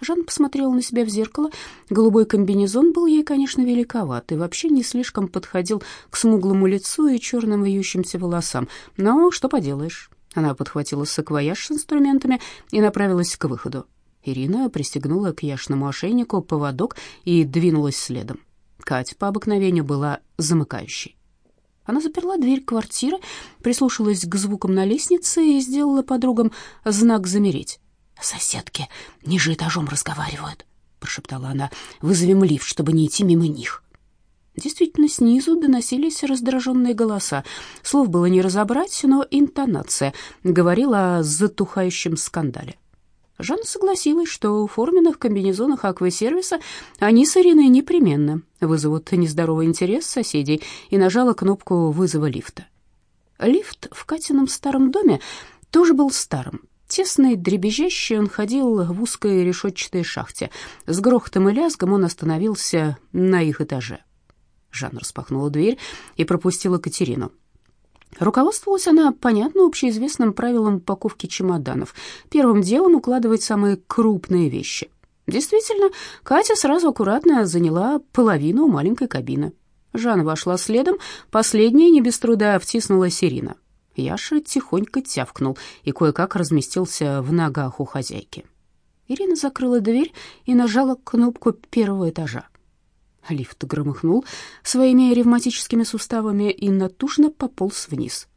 Жанна посмотрела на себя в зеркало. Голубой комбинезон был ей, конечно, великоват и вообще не слишком подходил к смуглому лицу и черным вьющимся волосам. Но что поделаешь. Она подхватила саквояж с инструментами и направилась к выходу. Ирина пристегнула к яшному ошейнику поводок и двинулась следом. Катя по обыкновению была замыкающей. Она заперла дверь квартиры, прислушалась к звукам на лестнице и сделала подругам знак «замереть». «Соседки ниже этажом разговаривают», — прошептала она. «Вызовем лифт, чтобы не идти мимо них». Действительно, снизу доносились раздраженные голоса. Слов было не разобрать, но интонация говорила о затухающем скандале. Жанна согласилась, что в форменных комбинезонах аквасервиса они с Ириной непременно вызовут нездоровый интерес соседей и нажала кнопку вызова лифта. Лифт в Катином старом доме тоже был старым. Тесный, дребезжащий, он ходил в узкой решетчатой шахте. С грохотом и лязгом он остановился на их этаже. Жанна распахнула дверь и пропустила Катерину. Руководствовалась она, понятно, общеизвестным правилом упаковки чемоданов. Первым делом укладывать самые крупные вещи. Действительно, Катя сразу аккуратно заняла половину маленькой кабины. Жанна вошла следом, последняя не без труда втиснулась Ирина. Яша тихонько тявкнул и кое-как разместился в ногах у хозяйки. Ирина закрыла дверь и нажала кнопку первого этажа. Лифт громыхнул своими ревматическими суставами и натужно пополз вниз.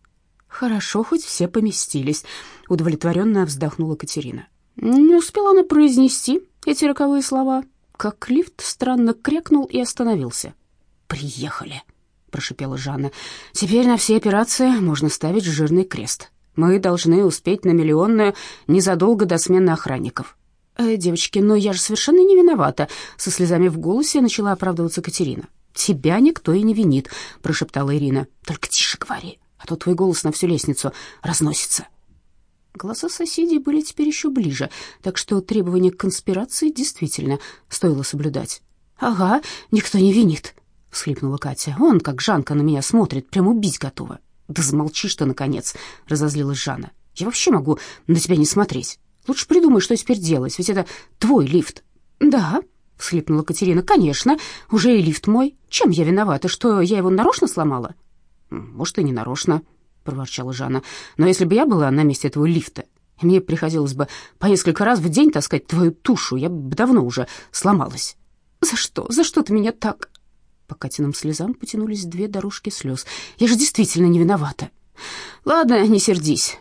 «Хорошо, хоть все поместились», — удовлетворенно вздохнула Катерина. Не успела она произнести эти роковые слова, как лифт странно крякнул и остановился. «Приехали», — прошипела Жанна. «Теперь на все операции можно ставить жирный крест. Мы должны успеть на миллионную незадолго до смены охранников». «Э, «Девочки, но я же совершенно не виновата», — со слезами в голосе начала оправдываться Катерина. «Тебя никто и не винит», — прошептала Ирина. «Только тише говори, а то твой голос на всю лестницу разносится». Голоса соседей были теперь еще ближе, так что требования к конспирации действительно стоило соблюдать. «Ага, никто не винит», — всхлипнула Катя. «Он, как Жанка, на меня смотрит, прям убить готова». «Да замолчишь ты, наконец», — разозлилась Жанна. «Я вообще могу на тебя не смотреть». Лучше придумай, что теперь делать, ведь это твой лифт». «Да», — всхлипнула Катерина, — «конечно, уже и лифт мой. Чем я виновата, что я его нарочно сломала?» «Может, и не нарочно», — проворчала Жанна. «Но если бы я была на месте этого лифта, мне приходилось бы по несколько раз в день таскать твою тушу, я бы давно уже сломалась». «За что? За что ты меня так?» По Катиным слезам потянулись две дорожки слез. «Я же действительно не виновата». «Ладно, не сердись»,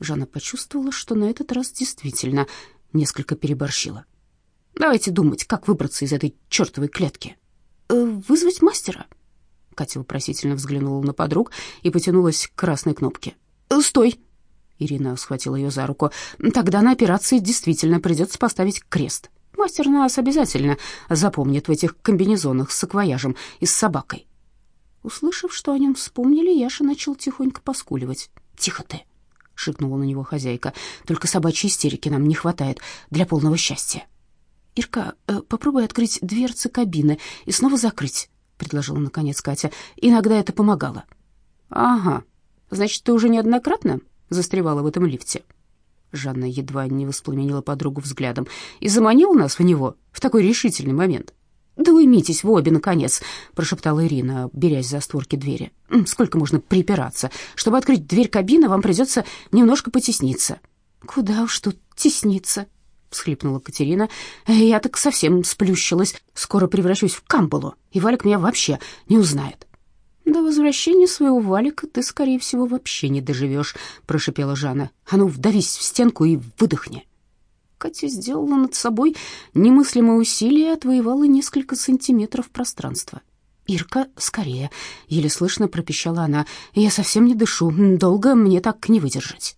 Жанна почувствовала, что на этот раз действительно несколько переборщила. «Давайте думать, как выбраться из этой чертовой клетки». «Э, «Вызвать мастера?» Катя вопросительно взглянула на подруг и потянулась к красной кнопке. «Э, «Стой!» Ирина схватила ее за руку. «Тогда на операции действительно придется поставить крест. Мастер нас обязательно запомнит в этих комбинезонах с саквояжем и с собакой». Услышав, что о нем вспомнили, Яша начал тихонько поскуливать. «Тихо ты!» — шикнула на него хозяйка. «Только собачьей истерики нам не хватает для полного счастья». «Ирка, э, попробуй открыть дверцы кабины и снова закрыть», — предложила наконец Катя. «Иногда это помогало». «Ага, значит, ты уже неоднократно застревала в этом лифте?» Жанна едва не воспламенила подругу взглядом и заманила нас в него в такой решительный момент. «Да уймитесь вы обе, наконец», — прошептала Ирина, берясь за створки двери. «Сколько можно припираться? Чтобы открыть дверь кабины, вам придется немножко потесниться». «Куда уж тут тесниться?» — всхлипнула Катерина. «Я так совсем сплющилась. Скоро превращусь в камбалу, и Валик меня вообще не узнает». «До возвращения своего Валика ты, скорее всего, вообще не доживешь», — прошепела Жанна. «А ну, вдавись в стенку и выдохни». Катя сделала над собой немыслимое усилие и отвоевала несколько сантиметров пространства. «Ирка, скорее!» — еле слышно пропищала она. «Я совсем не дышу. Долго мне так не выдержать».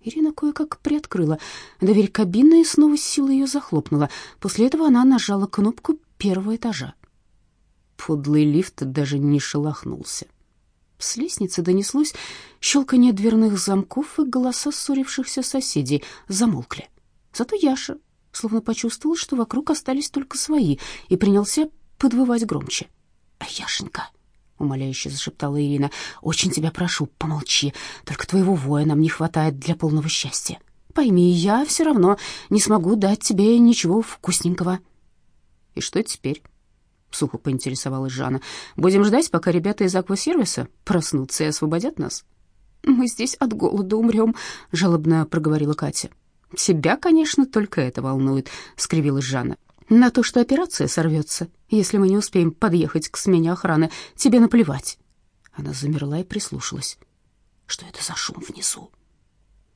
Ирина кое-как приоткрыла дверь кабины и снова с силой ее захлопнула. После этого она нажала кнопку первого этажа. Подлый лифт даже не шелохнулся. С лестницы донеслось щелканье дверных замков, и голоса ссорившихся соседей замолкли. Зато Яша словно почувствовал, что вокруг остались только свои, и принялся подвывать громче. «Яшенька!» — умоляюще зашептала Ирина. «Очень тебя прошу, помолчи. Только твоего воя нам не хватает для полного счастья. Пойми, я все равно не смогу дать тебе ничего вкусненького». «И что теперь?» — сухо поинтересовалась Жанна. «Будем ждать, пока ребята из аквасервиса проснутся и освободят нас?» «Мы здесь от голода умрем», — жалобно проговорила Катя. «Себя, конечно, только это волнует», — скривилась Жанна. «На то, что операция сорвется, если мы не успеем подъехать к смене охраны, тебе наплевать». Она замерла и прислушалась. «Что это за шум внизу?»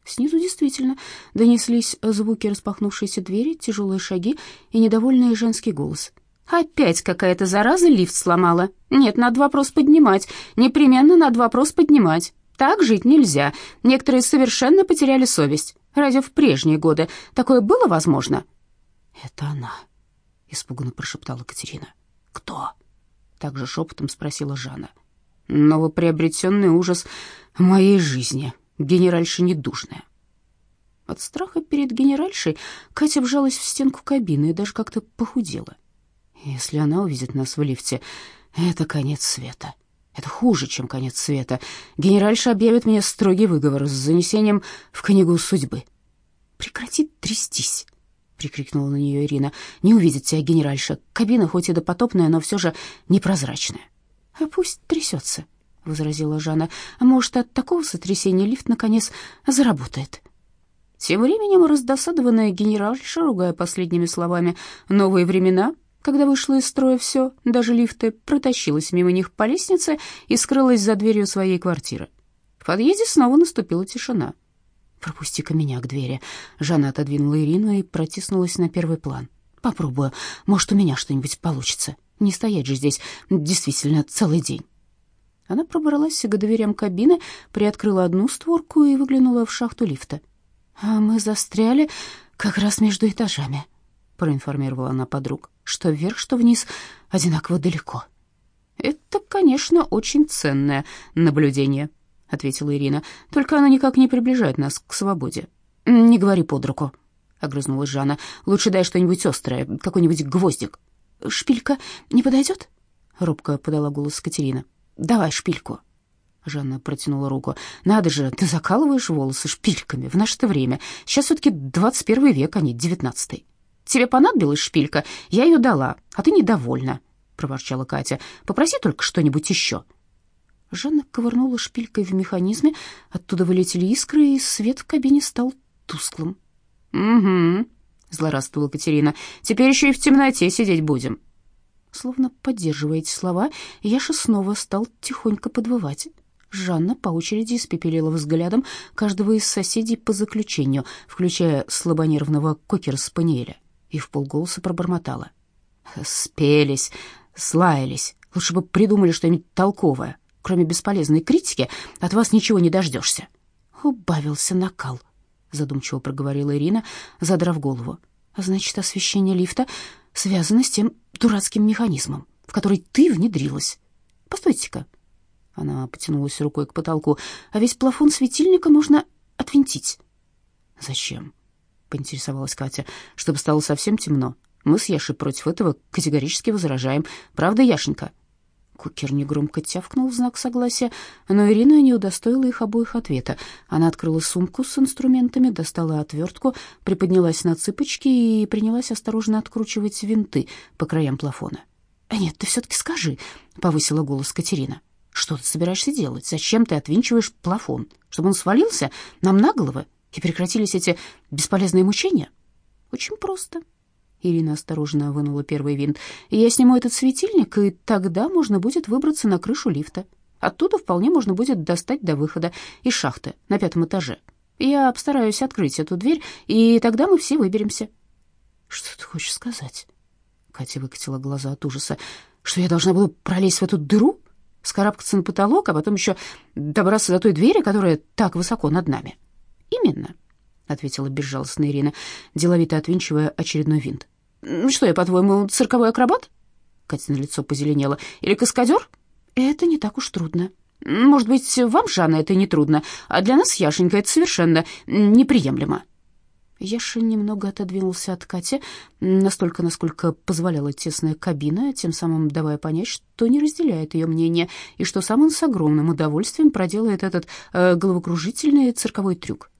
Снизу действительно донеслись звуки распахнувшейся двери, тяжелые шаги и недовольный женский голос. «Опять какая-то зараза лифт сломала. Нет, надо вопрос поднимать. Непременно надо вопрос поднимать. Так жить нельзя. Некоторые совершенно потеряли совесть. Разве в прежние годы такое было возможно?» «Это она», — испуганно прошептала Катерина. «Кто?» — также шепотом спросила Жанна. «Новоприобретенный ужас моей жизни», генеральша недужная. От страха перед генеральшей Катя вжалась в стенку кабины и даже как-то похудела. Если она увидит нас в лифте, это конец света. Это хуже, чем конец света. Генеральша объявит мне строгий выговор с занесением в книгу судьбы. «Прекрати трястись!» — прикрикнула на нее Ирина. «Не увидит тебя генеральша. Кабина хоть и допотопная, но все же непрозрачная». «А пусть трясется», возразила Жанна. «А может, от такого сотрясения лифт, наконец, заработает?» Тем временем раздосадованная генеральша, ругая последними словами «новые времена», когда вышло из строя все, даже лифты, протащилась мимо них по лестнице и скрылась за дверью своей квартиры. В подъезде снова наступила тишина. «Пропусти-ка меня к двери». Жанна отодвинула Ирину и протиснулась на первый план. «Попробую. Может, у меня что-нибудь получится. Не стоять же здесь действительно целый день». Она пробралась к дверям кабины, приоткрыла одну створку и выглянула в шахту лифта. «А мы застряли как раз между этажами», — проинформировала она подруг, «что вверх, что вниз одинаково далеко». «Это, конечно, очень ценное наблюдение», — ответила Ирина. «Только оно никак не приближает нас к свободе». «Не говори под руку», — огрызнулась Жанна. «Лучше дай что-нибудь острое, какой-нибудь гвоздик». «Шпилька не подойдет?» — робко подала голос Катерина. Давай шпильку. Жанна протянула руку. «Надо же, ты закалываешь волосы шпильками в наше-то время. Сейчас все-таки двадцать первый век, а не девятнадцатый. Тебе понадобилась шпилька, я ее дала, а ты недовольна», — проворчала Катя. «Попроси только что-нибудь еще». Жанна ковырнула шпилькой в механизме, оттуда вылетели искры, и свет в кабине стал тусклым. «Угу», — злорадствовала Катерина, — «теперь еще и в темноте сидеть будем». Словно поддерживая эти слова, Яша снова стал тихонько подвывать. Жанна по очереди испепелила взглядом каждого из соседей по заключению, включая слабонервного кокера-спаниеля, и в полголоса пробормотала. «Спелись, слаялись. Лучше бы придумали что-нибудь толковое. Кроме бесполезной критики от вас ничего не дождешься». «Убавился накал», — задумчиво проговорила Ирина, задрав голову. «Значит, освещение лифта связано с тем дурацким механизмом, в который ты внедрилась. Постойте-ка. Она потянулась рукой к потолку. А весь плафон светильника можно отвинтить. Зачем? Поинтересовалась Катя. Чтобы стало совсем темно. Мы с Яшей против этого категорически возражаем. Правда, Яшенька? Кукер негромко тявкнул в знак согласия, но Ирина не удостоила их обоих ответа. Она открыла сумку с инструментами, достала отвертку, приподнялась на цыпочки и принялась осторожно откручивать винты по краям плафона. «А нет, ты все-таки скажи», — повысила голос Катерина. «Что ты собираешься делать? Зачем ты отвинчиваешь плафон? Чтобы он свалился нам на головы и прекратились эти бесполезные мучения?» «Очень просто», Ирина осторожно вынула первый винт. «Я сниму этот светильник, и тогда можно будет выбраться на крышу лифта. Оттуда вполне можно будет достать до выхода из шахты на пятом этаже. Я постараюсь открыть эту дверь, и тогда мы все выберемся». «Что ты хочешь сказать?» Катя выкатила глаза от ужаса. «Что я должна была пролезть в эту дыру, скарабкаться на потолок, а потом еще добраться до той двери, которая так высоко над нами?» «Именно», ответила безжалостная Ирина, деловито отвинчивая очередной винт. «Что я, по-твоему, цирковой акробат?» Катя на лицо позеленела. «Или каскадер?» «Это не так уж трудно». «Может быть, вам, Жанна, это не трудно, а для нас, Яшенька, это совершенно неприемлемо». Яша немного отодвинулся от Кати, настолько, насколько позволяла тесная кабина, тем самым давая понять, что не разделяет ее мнение, и что сам он с огромным удовольствием проделает этот э, головокружительный цирковой трюк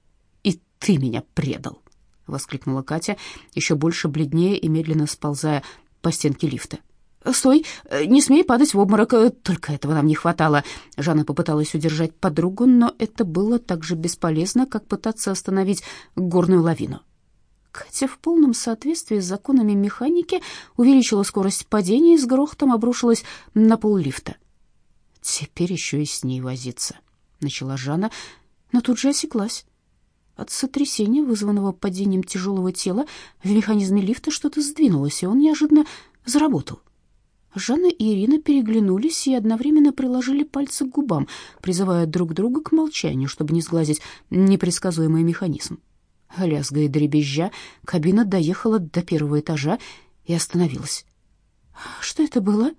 ты меня предал!» — воскликнула Катя, еще больше бледнее и медленно сползая по стенке лифта. «Стой! Не смей падать в обморок! Только этого нам не хватало!» Жанна попыталась удержать подругу, но это было так же бесполезно, как пытаться остановить горную лавину. Катя в полном соответствии с законами механики увеличила скорость падения и с грохотом обрушилась на пол лифта. «Теперь еще и с ней возиться», — начала Жанна, но тут же осеклась. От сотрясения, вызванного падением тяжелого тела, в механизме лифта что-то сдвинулось, и он неожиданно заработал. Жанна и Ирина переглянулись и одновременно приложили пальцы к губам, призывая друг друга к молчанию, чтобы не сглазить непредсказуемый механизм. Лязгая и дребезжа, кабина доехала до первого этажа и остановилась. «Что это было?»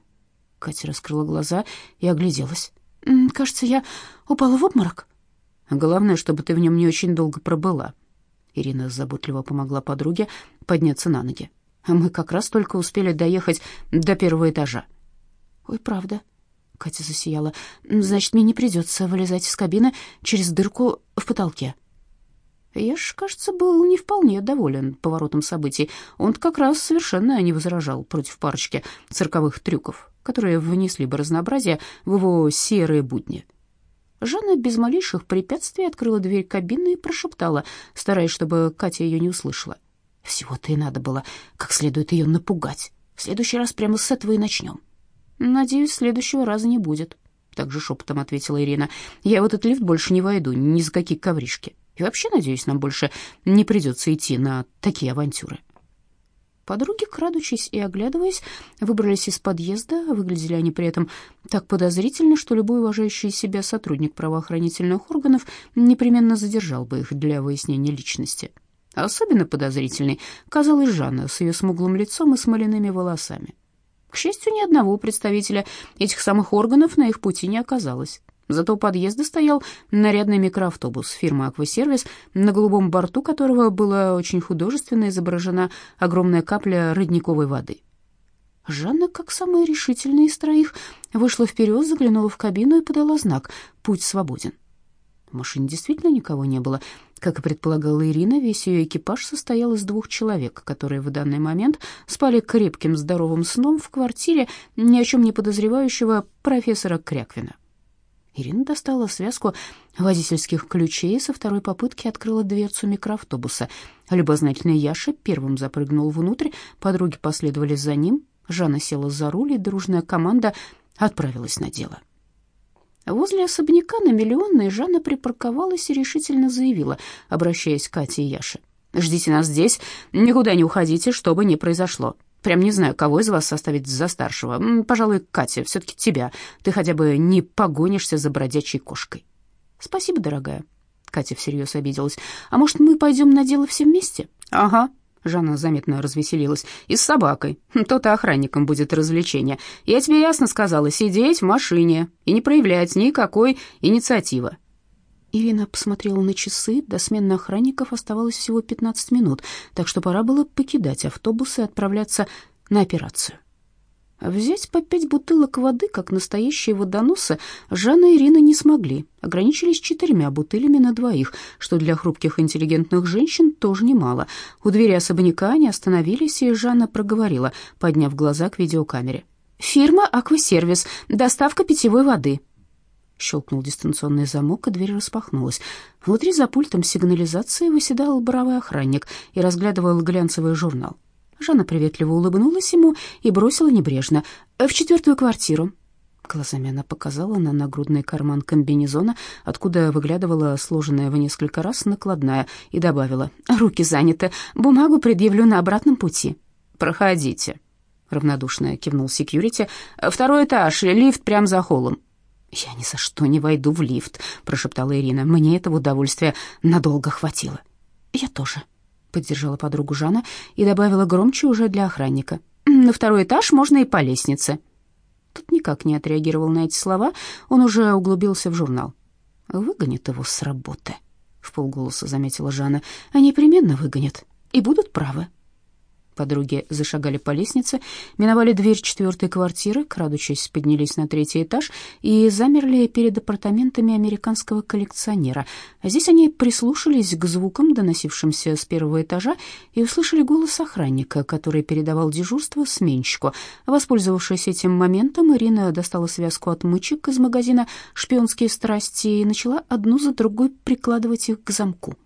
Катя раскрыла глаза и огляделась. «Кажется, я упала в обморок». «Главное, чтобы ты в нем не очень долго пробыла». Ирина заботливо помогла подруге подняться на ноги. Мы как раз только успели доехать до первого этажа. Ой, правда. Катя засияла. Значит, мне не придется вылезать из кабины через дырку в потолке. Я ж, кажется, был не вполне доволен поворотом событий. Он как раз совершенно не возражал против парочки цирковых трюков, которые внесли бы разнообразие в его серые будни. Жанна без малейших препятствий открыла дверь кабины и прошептала, стараясь, чтобы Катя ее не услышала. — всего-то и надо было как следует ее напугать. В следующий раз прямо с этого и начнем. Надеюсь, следующего раза не будет. Так же шепотом ответила Ирина. Я в этот лифт больше не войду, ни за какие ковришки. И вообще, надеюсь, нам больше не придется идти на такие авантюры. Подруги, крадучись и оглядываясь, выбрались из подъезда. Выглядели они при этом так подозрительно, что любой уважающий себя сотрудник правоохранительных органов непременно задержал бы их для выяснения личности. Особенно подозрительной казалась Жанна с ее смуглым лицом и смоляными волосами. К счастью, ни одного представителя этих самых органов на их пути не оказалось. Зато у подъезда стоял нарядный микроавтобус фирмы «Аквасервис», на голубом борту которого была очень художественно изображена огромная капля родниковой воды. Жанна, как самая решительная из троих, вышла вперед, заглянула в кабину и подала знак «Путь свободен». В машине действительно никого не было. Как и предполагала Ирина, весь ее экипаж состоял из двух человек, которые в данный момент спали крепким здоровым сном в квартире ни о чем не подозревающего профессора Кряквина. Ирина достала связку водительских ключей и со второй попытки открыла дверцу микроавтобуса. Любознательный Яша первым запрыгнул внутрь, подруги последовали за ним, Жанна села за руль, и дружная команда отправилась на дело. Возле особняка на Миллионной Жанна припарковалась и решительно заявила, обращаясь к Кате и Яше. «Ждите нас здесь, никуда не уходите, что бы ни произошло. Прям не знаю, кого из вас составить за старшего. Пожалуй, Катя, все-таки тебя. Ты хотя бы не погонишься за бродячей кошкой». «Спасибо, дорогая». Катя всерьез обиделась. «А может, мы пойдем на дело все вместе?» «Ага», Жанна заметно развеселилась. «И с собакой. То-то охранником будет развлечение. Я тебе ясно сказала, сидеть в машине и не проявлять никакой инициативы». Ирина посмотрела на часы. До смены охранников оставалось всего 15 минут, так что пора было покидать автобус и отправляться на операцию. Взять по пять бутылок воды, как настоящие водоносы, Жанна и Ирина не смогли, ограничились четырьмя бутылями на двоих, что для хрупких интеллигентных женщин тоже немало. У двери особняка они остановились, и Жанна проговорила, подняв глаза к видеокамере. «Фирма «Аквасервис», доставка питьевой воды». Щелкнул дистанционный замок, и дверь распахнулась. Внутри за пультом сигнализации выседал боровой охранник и разглядывал глянцевый журнал. Жанна приветливо улыбнулась ему и бросила небрежно. «В четвертую квартиру». Глазами она показала на нагрудный карман комбинезона, откуда выглядывала сложенная в несколько раз накладная, и добавила. «Руки заняты. Бумагу предъявлю на обратном пути». «Проходите», — равнодушно кивнул секьюрити. «Второй этаж, лифт прямо за холлом». «Я ни за что не войду в лифт», — прошептала Ирина. «Мне этого удовольствия надолго хватило». «Я тоже», поддержала подругу Жанна и добавила громче уже для охранника. На второй этаж можно и по лестнице. Тот никак не отреагировал на эти слова, он уже углубился в журнал. Выгонят его с работы, в полголоса заметила Жанна. Они непременно выгонят и будут правы. Подруги зашагали по лестнице, миновали дверь четвертой квартиры, крадучись, поднялись на третий этаж и замерли перед апартаментами американского коллекционера. Здесь они прислушались к звукам, доносившимся с первого этажа, и услышали голос охранника, который передавал дежурство сменщику. Воспользовавшись этим моментом, Ирина достала связку отмычек из магазина «Шпионские страсти» и начала одну за другой прикладывать их к замку.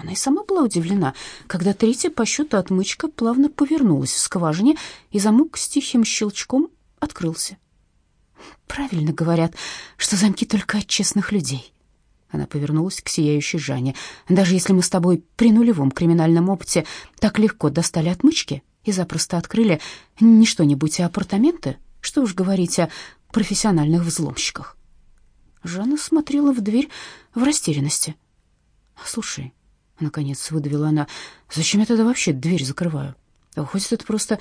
Она и сама была удивлена, когда третья по счету отмычка плавно повернулась в скважине, и замок с тихим щелчком открылся. «Правильно говорят, что замки только от честных людей». Она повернулась к сияющей Жанне. «Даже если мы с тобой при нулевом криминальном опыте так легко достали отмычки и запросто открыли не что-нибудь, а апартаменты, что уж говорить о профессиональных взломщиках». Жанна смотрела в дверь в растерянности. «Слушай, Наконец выдавила она. «Зачем я тогда вообще дверь закрываю? Выходит, это просто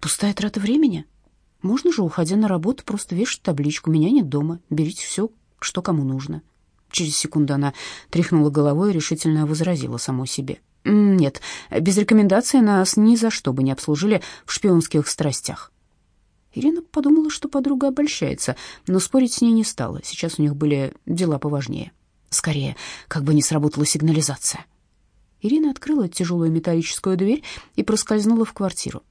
пустая трата времени? Можно же, уходя на работу, просто вешать табличку «Меня нет дома, берите все, что кому нужно». Через секунду она тряхнула головой и решительно возразила самой себе. «Нет, без рекомендации нас ни за что бы не обслужили в шпионских страстях». Ирина подумала, что подруга обольщается, но спорить с ней не стала. Сейчас у них были дела поважнее. Скорее, как бы не сработала сигнализация. Ирина открыла тяжелую металлическую дверь и проскользнула в квартиру.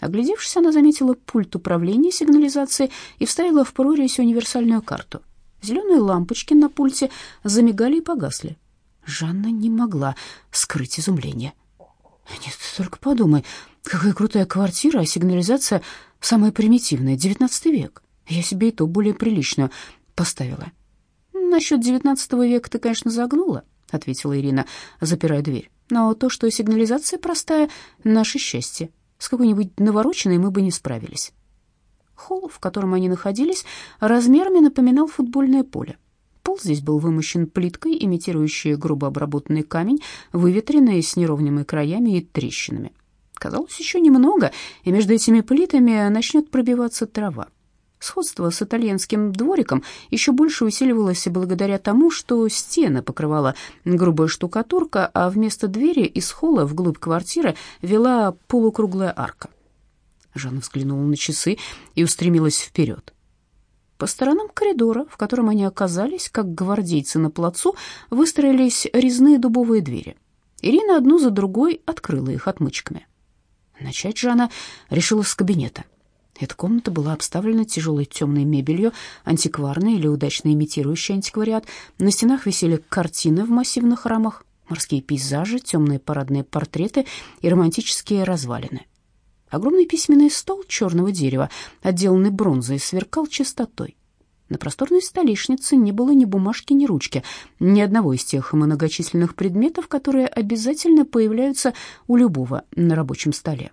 Оглядевшись, она заметила пульт управления сигнализацией и вставила в прорезь универсальную карту. Зеленые лампочки на пульте замигали и погасли. Жанна не могла скрыть изумление. «Нет, только подумай, какая крутая квартира, а сигнализация самая примитивная, девятнадцатый век. Я себе и то более приличную поставила». «Насчет девятнадцатого века ты, конечно, загнула», — ответила Ирина, запирая дверь. «Но то, что сигнализация простая, — наше счастье. С какой-нибудь навороченной мы бы не справились». Холл, в котором они находились, размерами напоминал футбольное поле. Пол здесь был вымощен плиткой, имитирующей грубо обработанный камень, выветренный с неровными краями и трещинами. Казалось, еще немного, и между этими плитами начнет пробиваться трава. Сходство с итальянским двориком еще больше усиливалось благодаря тому, что стены покрывала грубая штукатурка, а вместо двери из холла вглубь квартиры вела полукруглая арка. Жанна взглянула на часы и устремилась вперед. По сторонам коридора, в котором они оказались, как гвардейцы на плацу, выстроились резные дубовые двери. Ирина одну за другой открыла их отмычками. Начать Жанна решила с кабинета — эта комната была обставлена тяжелой темной мебелью, антикварной или удачно имитирующей антиквариат. На стенах висели картины в массивных рамах, морские пейзажи, темные парадные портреты и романтические развалины. Огромный письменный стол черного дерева, отделанный бронзой, сверкал чистотой. На просторной столешнице не было ни бумажки, ни ручки, ни одного из тех многочисленных предметов, которые обязательно появляются у любого на рабочем столе.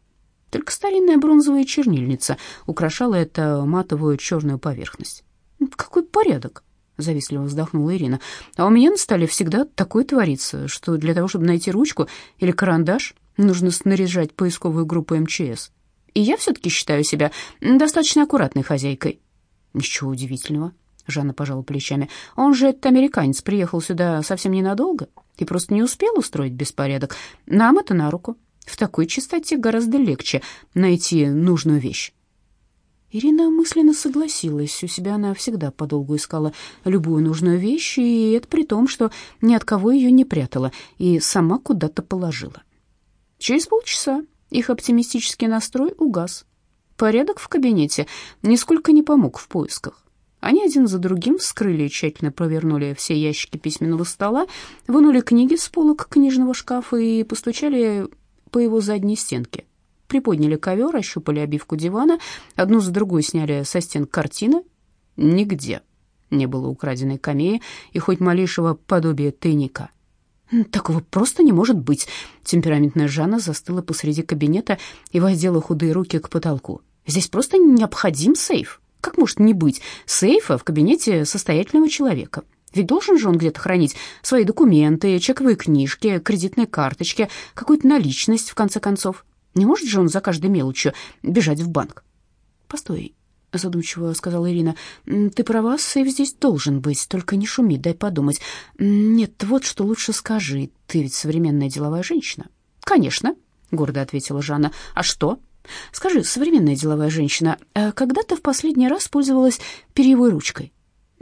Только старинная бронзовая чернильница украшала эту матовую черную поверхность. «Какой порядок!» — завистливо вздохнула Ирина. «А у меня на столе всегда такое творится, что для того, чтобы найти ручку или карандаш, нужно снаряжать поисковую группу МЧС. И я все-таки считаю себя достаточно аккуратной хозяйкой». «Ничего удивительного», — Жанна пожала плечами. «Он же, этот американец, приехал сюда совсем ненадолго и просто не успел устроить беспорядок. Нам это на руку. В такой чистоте гораздо легче найти нужную вещь. Ирина мысленно согласилась. У себя она всегда подолгу искала любую нужную вещь, и это при том, что ни от кого ее не прятала и сама куда-то положила. Через полчаса их оптимистический настрой угас. Порядок в кабинете нисколько не помог в поисках. Они один за другим вскрыли и тщательно провернули все ящики письменного стола, вынули книги с полок книжного шкафа и постучали по его задней стенке. Приподняли ковер, ощупали обивку дивана, одну за другой сняли со стен картины. Нигде не было украденной камеи и хоть малейшего подобия тайника. «Такого просто не может быть!» Темпераментная Жанна застыла посреди кабинета и воздела худые руки к потолку. «Здесь просто необходим сейф. Как может не быть сейфа в кабинете состоятельного человека?» Ведь должен же он где-то хранить свои документы, чековые книжки, кредитные карточки, какую-то наличность, в конце концов. Не может же он за каждой мелочью бежать в банк? Постой, задумчиво сказала Ирина. Ты права, сейф здесь должен быть, только не шуми, дай подумать. Нет, вот что лучше скажи. Ты ведь современная деловая женщина. Конечно, — гордо ответила Жанна. «А что?» «Скажи, современная деловая женщина, а когда ты в последний раз пользовалась перьевой ручкой?»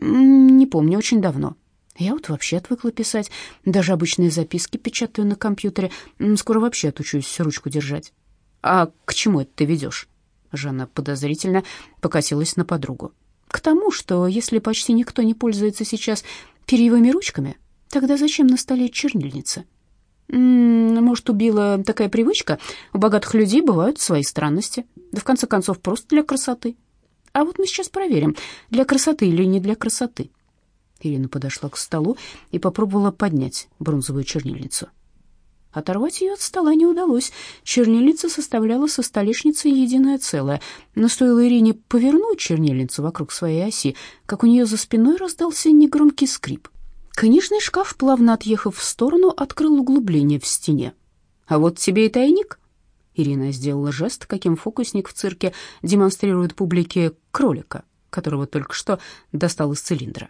«Не помню, очень давно». «Я вот вообще отвыкла писать. Даже обычные записки печатаю на компьютере. Скоро вообще отучусь ручку держать». «А к чему это ты ведешь?» Жанна подозрительно покосилась на подругу. «К тому, что если почти никто не пользуется сейчас перьевыми ручками, тогда зачем на столе чернильница?» Может, убила такая привычка? У богатых людей бывают свои странности. Да в конце концов, просто для красоты. А вот мы сейчас проверим, для красоты или не для красоты. Ирина подошла к столу и попробовала поднять бронзовую чернильницу. Оторвать ее от стола не удалось. Чернильница составляла со столешницей единое целое. Но стоило Ирине повернуть чернильницу вокруг своей оси, как у нее за спиной раздался негромкий скрип. Книжный шкаф, плавно отъехав в сторону, открыл углубление в стене. «А вот тебе и тайник». Ирина сделала жест, каким фокусник в цирке демонстрирует публике кролика, которого только что достал из цилиндра.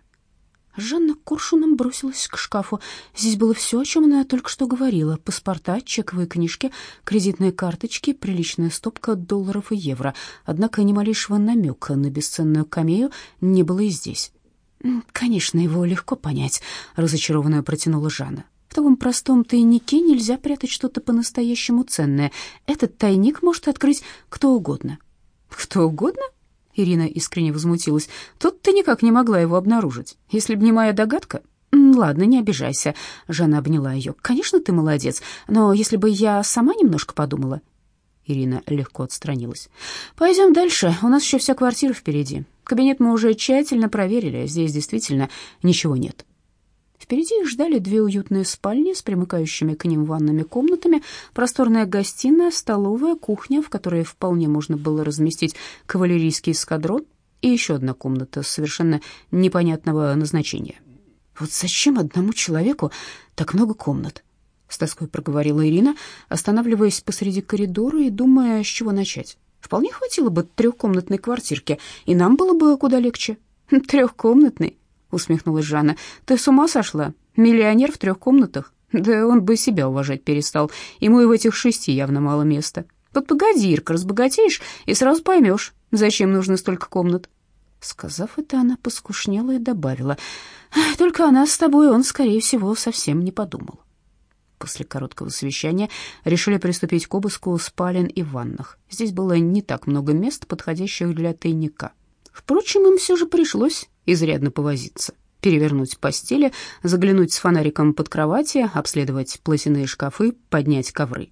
Жанна коршуном бросилась к шкафу. Здесь было все, о чем она только что говорила. Паспорта, чековые книжки, кредитные карточки, приличная стопка долларов и евро. Однако ни малейшего намека на бесценную камею не было и здесь. «Конечно, его легко понять», — разочарованно протянула Жанна. «В таком простом тайнике нельзя прятать что-то по-настоящему ценное. Этот тайник может открыть кто угодно». «Кто угодно?» — Ирина искренне возмутилась. «Тут ты никак не могла его обнаружить. Если б не моя догадка...» «Ладно, не обижайся», — Жанна обняла ее. «Конечно, ты молодец, но если бы я сама немножко подумала...» Ирина легко отстранилась. «Пойдем дальше, у нас еще вся квартира впереди. Кабинет мы уже тщательно проверили, здесь действительно ничего нет. Впереди их ждали две уютные спальни с примыкающими к ним ванными комнатами, просторная гостиная, столовая, кухня, в которой вполне можно было разместить кавалерийский эскадрон, и еще одна комната совершенно непонятного назначения. «Вот зачем одному человеку так много комнат?» — с тоской проговорила Ирина, останавливаясь посреди коридора и думая, с чего начать. Вполне хватило бы трехкомнатной квартирки, и нам было бы куда легче. Трехкомнатный, усмехнулась Жанна. Ты с ума сошла? Миллионер в трех комнатах? Да он бы себя уважать перестал. Ему и в этих шести явно мало места. Вот погоди, Ирка, разбогатеешь и сразу поймешь, зачем нужно столько комнат. Сказав это, она поскушнела и добавила: "Только она с тобой, он, скорее всего, совсем не подумал" после короткого совещания решили приступить к обыску спален и ваннах. Здесь было не так много мест, подходящих для тайника. Впрочем, им все же пришлось изрядно повозиться. Перевернуть постели, заглянуть с фонариком под кровати, обследовать платяные шкафы, поднять ковры.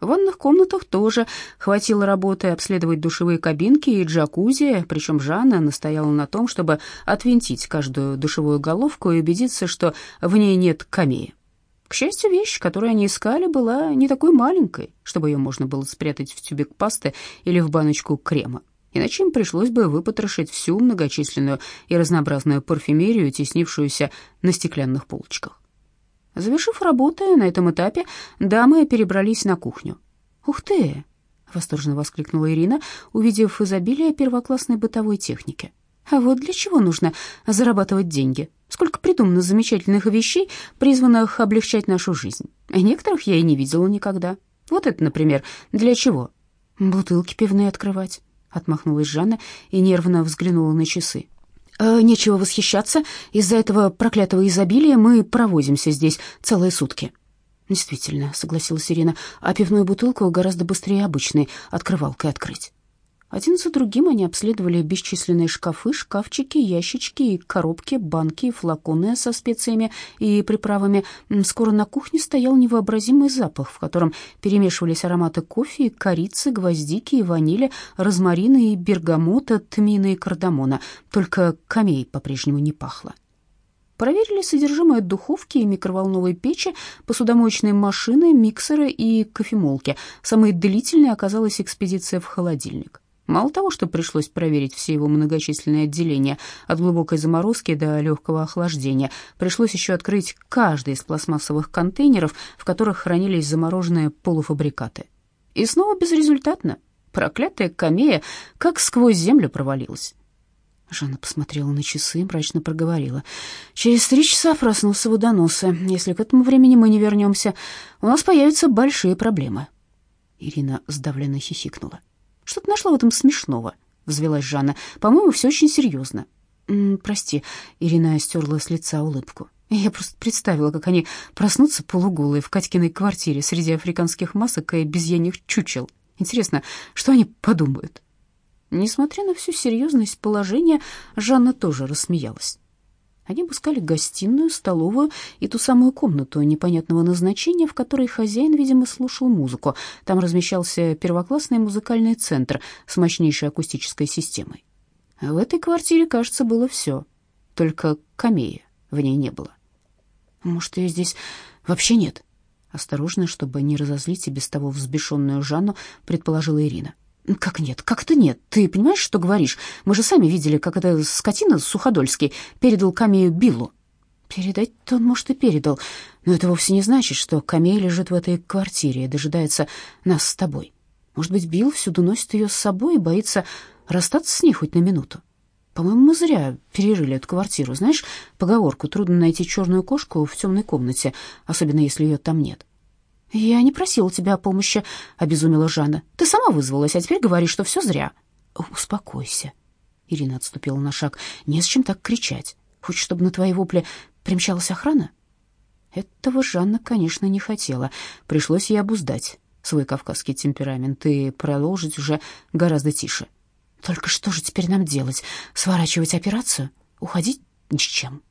В ванных комнатах тоже хватило работы обследовать душевые кабинки и джакузи, причем Жанна настояла на том, чтобы отвинтить каждую душевую головку и убедиться, что в ней нет камея. К счастью, вещь, которую они искали, была не такой маленькой, чтобы ее можно было спрятать в тюбик пасты или в баночку крема. Иначе им пришлось бы выпотрошить всю многочисленную и разнообразную парфюмерию, теснившуюся на стеклянных полочках. Завершив работы на этом этапе, дамы перебрались на кухню. «Ух ты!» — восторженно воскликнула Ирина, увидев изобилие первоклассной бытовой техники. «А вот для чего нужно зарабатывать деньги?» Сколько придумано замечательных вещей, призванных облегчать нашу жизнь. А некоторых я и не видела никогда. Вот это, например, для чего? Бутылки пивные открывать, отмахнулась Жанна и нервно взглянула на часы. «Э, нечего восхищаться, из-за этого проклятого изобилия мы провозимся здесь целые сутки. Действительно, согласилась Ирина, а пивную бутылку гораздо быстрее обычной открывалкой открыть. Один за другим они обследовали бесчисленные шкафы, шкафчики, ящички коробки, банки, флаконы со специями и приправами. Скоро на кухне стоял невообразимый запах, в котором перемешивались ароматы кофе, корицы, гвоздики и ванили, розмарина и бергамота, тмина и кардамона. Только камей по-прежнему не пахло. Проверили содержимое духовки и микроволновой печи, посудомоечной машины, миксера и кофемолки. Самой длительной оказалась экспедиция в холодильник. Мало того, что пришлось проверить все его многочисленные отделения, от глубокой заморозки до легкого охлаждения, пришлось еще открыть каждый из пластмассовых контейнеров, в которых хранились замороженные полуфабрикаты. И снова безрезультатно. Проклятая камея как сквозь землю провалилась. Жанна посмотрела на часы и мрачно проговорила. «Через три часа проснулся водоноса. Если к этому времени мы не вернемся, у нас появятся большие проблемы». Ирина сдавленно хихикнула. «Что ты нашла в этом смешного?» — взвелась Жанна. «По-моему, все очень серьезно». «Прости», — Ирина стерла с лица улыбку. Я просто представила, как они проснутся полуголые в Катькиной квартире среди африканских масок и обезьяньих чучел. Интересно, что они подумают? Несмотря на всю серьезность положения, Жанна тоже рассмеялась. Они обыскали гостиную, столовую и ту самую комнату непонятного назначения, в которой хозяин, видимо, слушал музыку. Там размещался первоклассный музыкальный центр с мощнейшей акустической системой. В этой квартире, кажется, было все, только камея в ней не было. Может, ее здесь вообще нет? Осторожно, чтобы не разозлить и без того взбешенную Жанну, предположила Ирина. «Как нет? Как это нет? Ты понимаешь, что говоришь? Мы же сами видели, как эта скотина Суходольский передал Камею Биллу». «Передать-то он, может, и передал, но это вовсе не значит, что Камей лежит в этой квартире и дожидается нас с тобой. Может быть, Билл всюду носит ее с собой и боится расстаться с ней хоть на минуту. По-моему, мы зря перерыли эту квартиру. Знаешь поговорку «трудно найти черную кошку в темной комнате, особенно если ее там нет». «Я не просила тебя о помощи», — обезумела Жанна. «Ты сама вызвалась, а теперь говоришь, что все зря». «Успокойся». Ирина отступила на шаг. «Не с чем так кричать. Хочешь, чтобы на твои вопли примчалась охрана?» Этого Жанна, конечно, не хотела. Пришлось ей обуздать свой кавказский темперамент и продолжить уже гораздо тише. «Только что же теперь нам делать? Сворачивать операцию? Уходить ни с чем?»